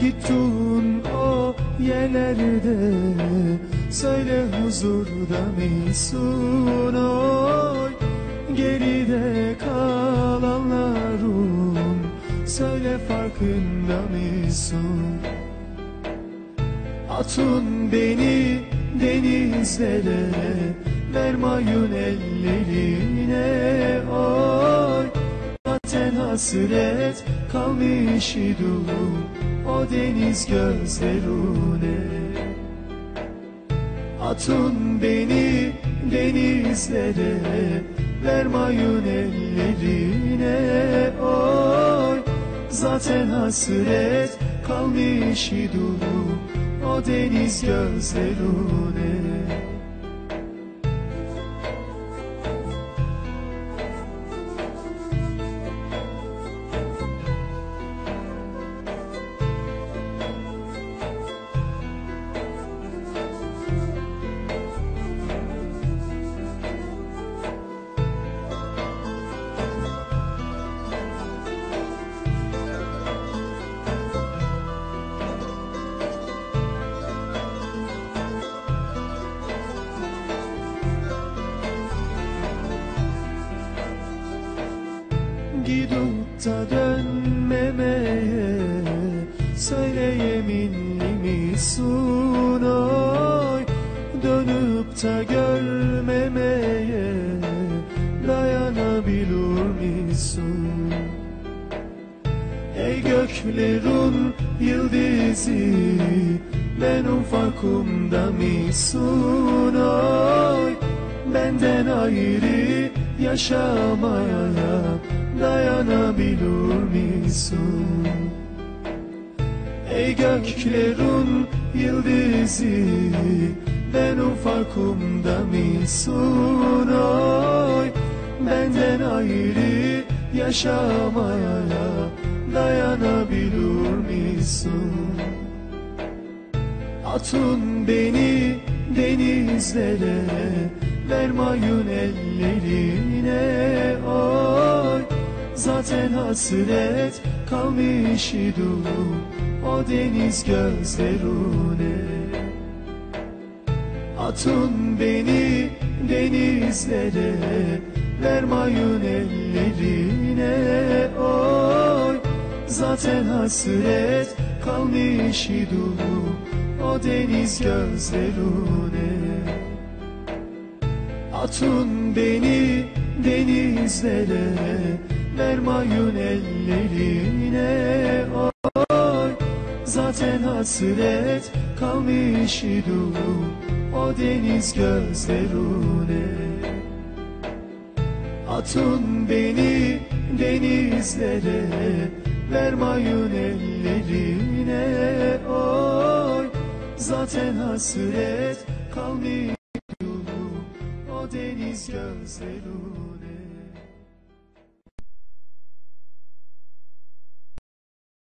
Gittin o yerlerde Söyle huzurda mısın oy Geride kalanların Söyle farkında mısın? Atın beni denizlere Vermayın ellerine. Oy hasret kalmış idim O deniz gözlerine. Atın beni denizlere Vermayın ellerine. Oy Zaten hasret kalmış idim O deniz gözlerine Da dönmemeye Söyle yeminli misin oy. Dönüp da görmemeye Dayanabilir misin Ey göklerin yıldızı Benim farkımda mısın oy? Benden ayrı yaşamaya dayanabilir misin? Ey göklerin yıldızı Benim farkımda mısın oy Benden ayrı yaşamaya dayanabilir misin? Atın beni denizlere Vermayın ellerine oy. Zaten hasret kalmış idim O deniz gözlerine. Atın beni denizlere Vermayın ellerine oy. Zaten hasret kalmış idim O deniz gözlerine Atın beni denizlere Vermayın ellerine. Oy Zaten hasret kalmış idim O deniz gözlerine. Atın beni denizlere Vermayın ellerine. Oy Zaten hasret kalmış deniz gözlerim